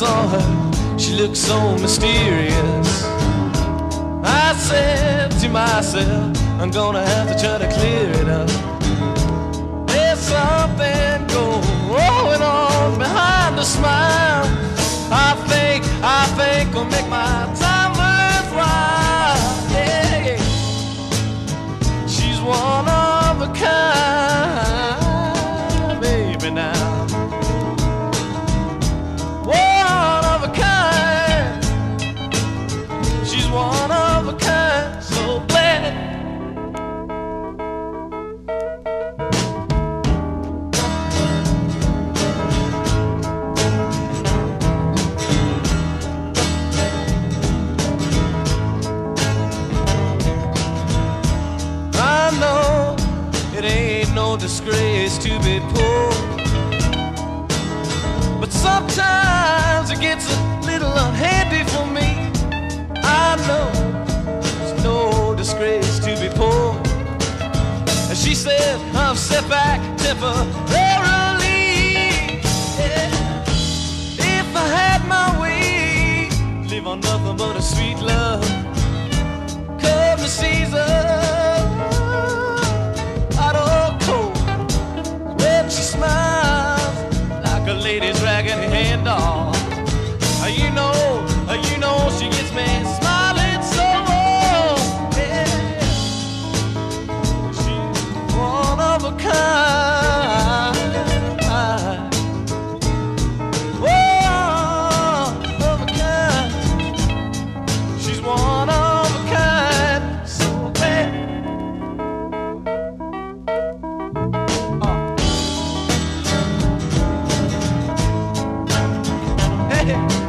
Saw her, she looked so mysterious. I said to myself, I'm gonna have to try to clear it up. There's something going on behind the smile. No disgrace to be poor. But sometimes it gets a little unhandy for me. I know it's no disgrace to be poor. And she said, I'm set back temporarily. Yeah. If I had my way, live on nothing but a sweet love. Hand doll. You know yeah.